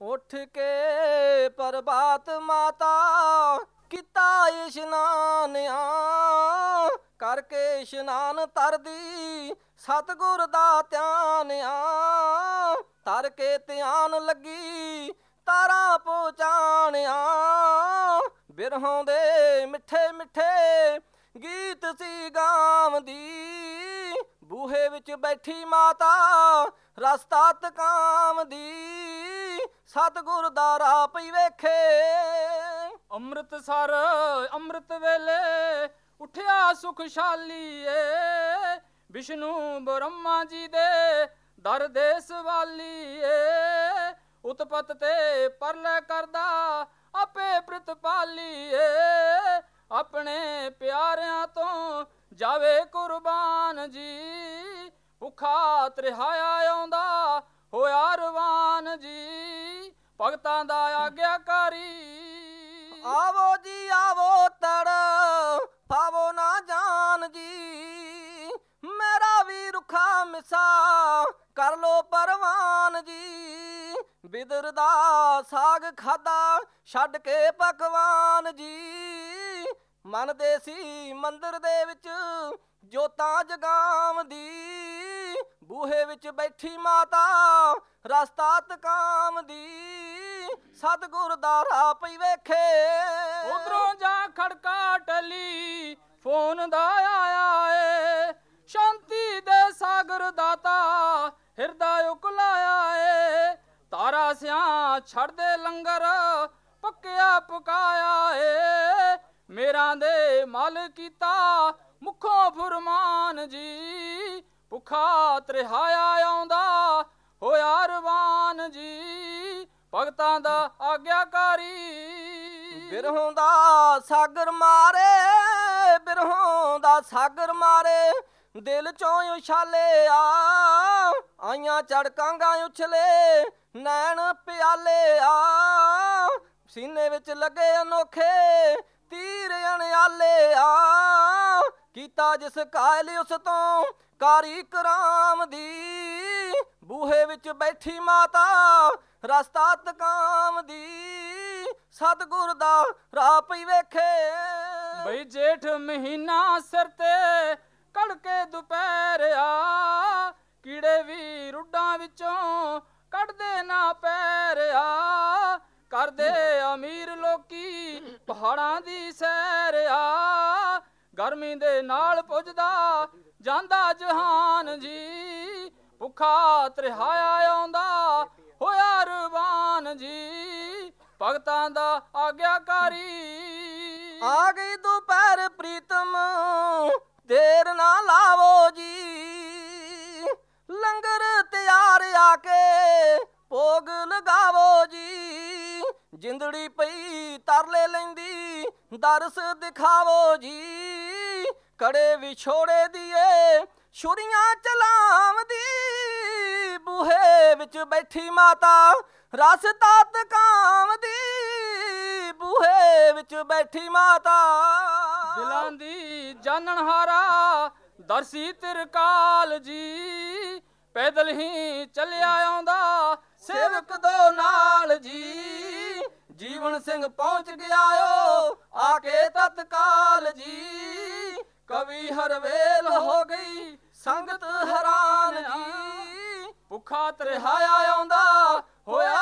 ਉੱਠ ਕੇ ਪ੍ਰਭਾਤ ਮਾਤਾ ਕੀਤਾ ਇਸ਼ਨਾਨਿਆ ਕਰਕੇ ਇਸ਼ਨਾਨ ਤਰਦੀ ਸਤਗੁਰ ਦਾ ਧਿਆਨਿਆ ਤਰ ਕੇ ਧਿਆਨ ਲੱਗੀ ਤਾਰਾ ਪਹੁੰਚਾਣਿਆ ਬਿਰਹੋਂ ਦੇ ਮਿੱਠੇ ਮਿੱਠੇ ਗੀਤ ਸੀ ਗਾਵਦੀ ਬੂਹੇ ਵਿੱਚ ਬੈਠੀ ਮਾਤਾ ਰਸਤਾ ਤਕਾਮ ਦੀ। ਸਤਗੁਰ ਦਾ ਰਾਹ ਪਈ ਵੇਖੇ। ਅੰਮ੍ਰਿਤਸਰ ਅੰਮ੍ਰਿਤ ਵੇਲੇ ਉਠਿਆ ਸੁਖਸ਼ਾਲੀ ਏ ਵਿਸ਼ਨੂੰ ਬ੍ਰਹਮਾ ਜੀ ਦੇ ਦਰ ਦੇਸ ਵਾਲੀ ਏ ਉਤਪਤ ਤੇ ਪਰਲੇ ਕਰਦਾ ਆਪੇ ਪ੍ਰਤਪਾਲੀ ਏ ਆਪਣੇ ਪਿਆਰਿਆਂ ਤੋਂ ਜਾਵੇ ਕੁਰਬਾਨ ਜੀ। ਭੁੱਖਾ ਤ੍ਰਿਹਾਇਆ ਆਉਂਦਾ, ਹੋਇਆ ਰਵਾਨ ਭਗਤਾਂ ਦਾ ਆਗਿਆਕਾਰੀ। ਆਵੋ ਜੀ, ਆਵੋ ਤੜ ਪਾਵੋ ਨਾ ਜਾਨ ਜੀ। ਮੇਰਾ ਵੀ ਰੁਖਾ ਮਿਸਾ ਕਰ ਲੋ ਪਰਵਾਨ ਜੀ। ਬਿਦਰ ਦਾ ਸਾਗ ਖਾਦਾ, ਛੱਡ ਕੇ ਪਕਵਾਨ ਜੀ। ਮੰਨਦੇ ਸੀ ਮੰਦਰ ਦੇ ਵਿੱਚ ਜੋਤਾਂ ਜਗਾਵਦੀ ਬੂਹੇ ਵਿੱਚ ਬੈਠੀ ਮਾਤਾ, ਰਸਤਾ ਤਕਾਮਦੀ ਸਤਗੁਰ ਦਾ ਰਾਹ ਪਈ ਵੇਖੇ। ਉਧਰੋਂ ਜਾ ਖੜਕਾ ਟਲੀ, ਫੋਨ ਦਾ ਆਇਆ ਏ। ਸ਼ਾਂਤੀ ਦੇ ਸਾਗਰ ਦਾਤਾ ਹਿਰਦਾ ਉਕਲਾਇਆ ਏ। ਤਾਰਾ ਸਿਆ ਛੱਡ ਦੇ ਲੰਗਰ, ਪੱਕਿਆ ਪਕਾਇਆ ਏ। ਮੇਰਾ ਦੇ ਮਲ ਕੀਤਾ ਮੁਖੋਂ ਫੁਰਮਾਨ ਜੀ। ਭੁੱਖਾ ਤ੍ਰਿਹਾਇਆ ਆਉਂਦਾ, ਹੋਇਆ ਰਵਾਨ ਜੀ। ਭਗਤਾਂ ਦਾ ਆਗਿਆਕਾਰੀ। ਬਿਰਹੋਂ ਦਾ ਸਾਗਰ ਮਾਰੇ, ਬਿਰਹੋਂ ਦਾ ਸਾਗਰ ਮਾਰੇ, ਦਿਲ ਚੋਂ ਉਛਾਲੇ ਆ। ਆਈਆਂ ਚੜਕਾਂਗਾ ਉਛਲੇ, ਨੈਣ ਪਿਆਲੇ ਆ। ਸੀਨੇ ਵਿੱਚ ਲੱਗੇ ਅਨੋਖੇ, ਤੀਰ ਅਣਿਆਲੇ ਆ। ਕੀਤਾ ਜਿਸ ਕਾਇਲ ਉਸ ਤੋਂ ਕਾਰੀ ਕਰਾਮ ਦੀ। ਬੂਹੇ ਵਿੱਚ ਬੈਠੀ ਮਾਤਾ, ਰਸਤਾ ਤਕਾਮ ਦੀ। ਸਤਗੁਰ ਦਾ ਰਾਹ ਪਈ ਵੇਖੇ। ਬਈ ਜੇਠ ਮਹੀਨਾ ਸਿਰ ਤੇ ਕੜਕੇ ਦੁਪਹਿਰ ਆ। ਕੀੜੇ ਵੀ ਰੁੱਡਾਂ ਵਿੱਚੋਂ ਕੱਢਦੇ ਨਾ ਪੈਰ ਆ। ਕਰਦੇ ਅਮੀਰ ਲੋਕੀ ਪਹਾੜਾਂ ਦੀ ਸੈਰ ਆ। ਗਰਮੀ ਦੇ ਨਾਲ ਪੁੱਜਦਾ ਜਾਂਦਾ ਜਹਾਨ ਜੀ। ਭੁੱਖਾ ਤ੍ਰਿਹਾਇਆ ਆਉਂਦਾ, ਹੋਇਆ ਰਵਾਨ ਜੀ। ਭਗਤਾਂ ਦਾ ਆਗਿਆਕਾਰੀ। ਆ ਗਈ ਦੁਪਹਿਰ ਪ੍ਰੀਤਮ, ਦੇਰ ਨਾ ਲਾਵੋ ਜੀ। ਲੰਗਰ ਤਿਆਰ ਆ ਕੇ ਭੋਗ ਲਗਾਵੋ ਜੀ। ਜਿੰਦੜੀ ਪਈ ਤਰਲੇ ਲੈਂਦੀ, ਦਰਸ ਦਿਖਾਵੋ ਜੀ। ਕੜੇ ਵਿਛੋੜੇ ਦੀਏ, ਛੁਰੀਆਂ ਚਲਾਵਦੀ। ਬੂਹੇ ਵਿੱਚ ਬੈਠੀ ਮਾਤਾ ਰਸ ਤਤ ਕਾਮਦੀ ਬੂਹੇ ਵਿੱਚ ਬੈਠੀ ਮਾਤਾ ਦਿਲਾਂ ਦੀ ਜਾਣਨ ਦਰਸੀ ਤਿਰਕਾਲ ਜੀ। ਪੈਦਲ ਹੀ ਚੱਲਿਆ ਆਉਂਦਾ ਸੇਵਕ ਦੋ ਨਾਲ ਜੀ। ਜੀਵਨ ਸਿੰਘ ਪਹੁੰਚ ਗਿਆ ਓ, ਆ ਕੇ ਤਤਕਾਲ ਜੀ। ਕਵੀ ਹਰਵੇਲ ਹੋ ਗਈ ਸੰਗਤ ਹੈਰਾਨ ਜੀ ਭੁੱਖਾ ਤਰਹਾਇਆ ਆਉਂਦਾ ਹੋਇਆ